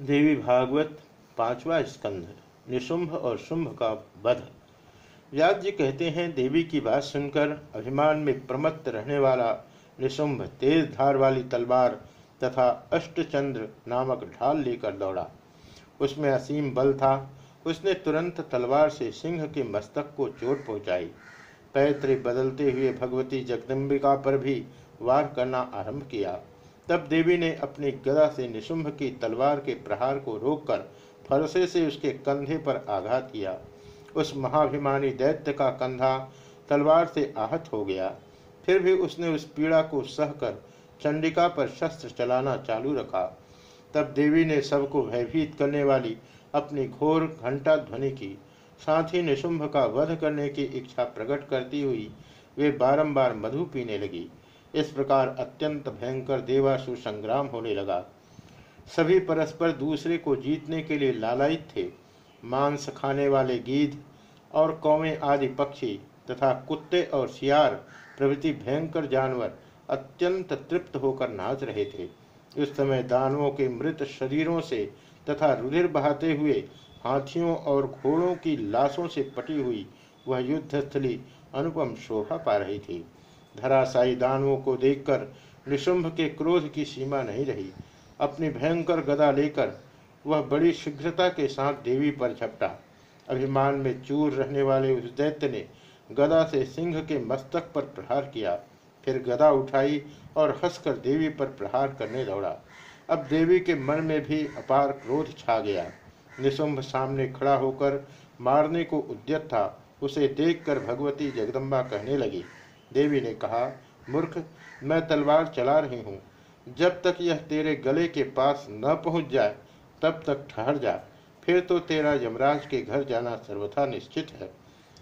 देवी भागवत पांचवा स्कंध, निशुंभ और शुंभ का वध। व्यास जी कहते हैं, देवी की बात सुनकर अभिमान में प्रमत्त रहने वाला निशुंभ तेज धार वाली तलवार तथा अष्टचंद्र नामक ढाल लेकर दौड़ा। उसमें असीम बल था। उसने तुरंत तलवार से सिंह के मस्तक को चोट पहुंचाई। पैतृ बदलते हुए भगवती जगदम्बिका पर भी वार करना आरंभ किया। तब देवी ने अपनी गदा से निशुंभ की तलवार के प्रहार को रोककर फरसे से उसके कंधे पर आघात किया। उस महाभिमानी दैत्य का कंधा तलवार से आहत हो गया। फिर भी उसने उस पीड़ा को सहकर चंडिका पर शस्त्र चलाना चालू रखा। तब देवी ने सबको भयभीत करने वाली अपनी घोर घंटा ध्वनि की। साथ ही निशुंभ का वध करने की इच्छा प्रकट करती हुई वे बारंबार मधु पीने लगी। इस प्रकार अत्यंत भयंकर देवासु संग्राम होने लगा। सभी परस्पर दूसरे को जीतने के लिए लालायित थे। मांस खाने वाले गीध और कौवे आदि पक्षी तथा कुत्ते और सियार प्रभृति भयंकर जानवर अत्यंत तृप्त होकर नाच रहे थे। उस समय दानवों के मृत शरीरों से तथा रुधिर बहाते हुए हाथियों और घोड़ों की लाशों से पटी हुई वह युद्धस्थली अनुपम शोभा पा रही थी। धराशायी दानवों को देखकर निशुंभ के क्रोध की सीमा नहीं रही। अपनी भयंकर गदा लेकर वह बड़ी शीघ्रता के साथ देवी पर झपटा। अभिमान में चूर रहने वाले उस दैत्य ने गदा से सिंह के मस्तक पर प्रहार किया। फिर गदा उठाई और हंसकर देवी पर प्रहार करने दौड़ा। अब देवी के मन में भी अपार क्रोध छा गया। निशुंभ सामने खड़ा होकर मारने को उद्यत था। उसे देखकर भगवती जगदम्बा कहने लगी देवी ने कहा, मूर्ख, मैं तलवार चला रही हूँ। जब तक यह तेरे गले के पास न पहुँच जाए, तब तक ठहर जा। फिर तो तेरा यमराज के घर जाना सर्वथा निश्चित है।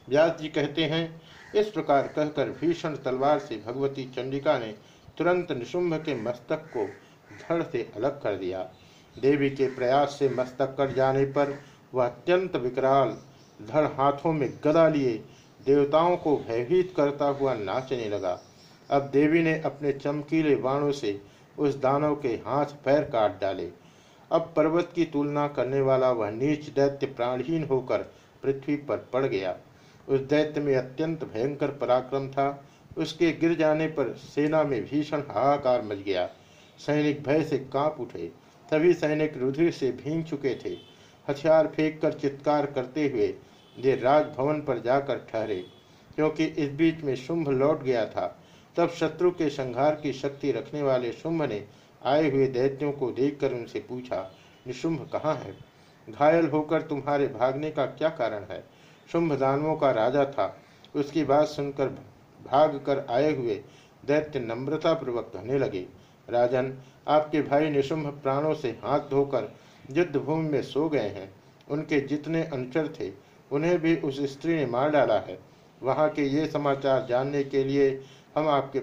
व्यास जी कहते हैं, इस प्रकार कहकर भीषण तलवार से भगवती चंडिका ने तुरंत निशुंभ के मस्तक को धड़ से अलग कर दिया। देवी के प्रयास से मस्तक कट जाने पर वह अत्यंत विकराल, धड़ हाथों में गदा लिए देवताओं को भयभीत करता हुआ नाचने लगा। अब देवी ने अपने चमकीले बाणों से उस दानव के हाथ पैर काट डाले। अब पर्वत की तुलना करने वाला वह नीच दैत्य प्राणहीन होकर पृथ्वी पर पड़ गया। उस दैत्य में अत्यंत भयंकर पराक्रम था। उसके गिर जाने पर सेना में भीषण हाहाकार मच गया। सैनिक भय से काँप उठे। सभी सैनिक रुधिर से भींग चुके थे। हथियार फेंक कर चित्कार करते हुए वे राजभवन पर जाकर ठहरे। क्योंकि इस बीच में शुंभ लौट गया था, तब शत्रु के संहार की शक्ति रखने वाले शुंभ ने आए हुए दैत्यों को देखकर उनसे पूछा, निशुंभ कहाँ है? घायल होकर तुम्हारे भागने का क्या कारण है? शुंभ दानवों का राजा था। उसकी बात सुनकर भाग कर आए हुए दैत्य नम्रतापूर्वक कहने लगे, राजन, आपके भाई निशुंभ प्राणों से हाथ धोकर युद्ध भूमि में सो गए हैं। उनके जितने अनुचर थे उन्हें भी उस स्त्री ने मार डाला है। वहाँ के ये समाचार जानने के लिए हम आपके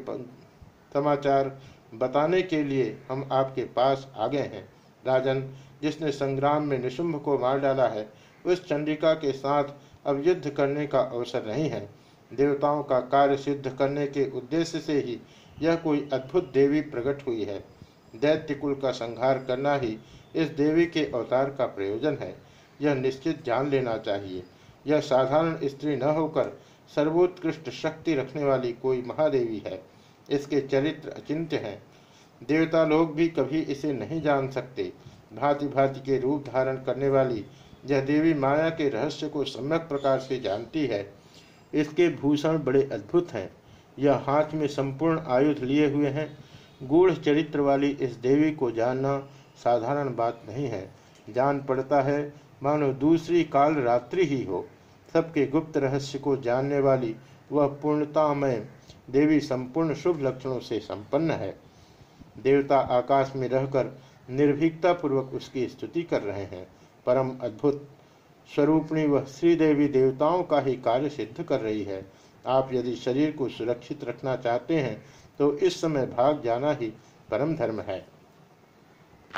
समाचार बताने के लिए हम आपके पास आ गए हैं। राजन, जिसने संग्राम में निशुंभ को मार डाला है, उस चंडिका के साथ अब युद्ध करने का अवसर नहीं है। देवताओं का कार्य सिद्ध करने के उद्देश्य से ही यह कोई अद्भुत देवी प्रकट हुई है। दैत्य कुल का संहार करना ही इस देवी के अवतार का प्रयोजन है। यह निश्चित जान लेना चाहिए। यह साधारण स्त्री न होकर सर्वोत्कृष्ट शक्ति रखने वाली कोई महादेवी है। इसके चरित्र अचिंत्य हैं। देवता लोग भी कभी इसे नहीं जान सकते। भांति भांति के रूप धारण करने वाली यह देवी माया के रहस्य को सम्यक प्रकार से जानती है। इसके भूषण बड़े अद्भुत हैं। यह हाथ में संपूर्ण आयुध लिए हुए हैं। गूढ़ चरित्र वाली इस देवी को जानना साधारण बात नहीं है। जान पड़ता है, मानो दूसरी काल रात्रि ही हो। सबके गुप्त रहस्य को जानने वाली वह पूर्णतामय देवी संपूर्ण शुभ लक्षणों से संपन्न है। देवता आकाश में रहकर निर्भीकता पूर्वक उसकी स्तुति कर रहे हैं। परम अद्भुत स्वरूपणी वह श्रीदेवी देवताओं का ही कार्य सिद्ध कर रही है। आप यदि शरीर को सुरक्षित रखना चाहते हैं तो इस समय भाग जाना ही परम धर्म है।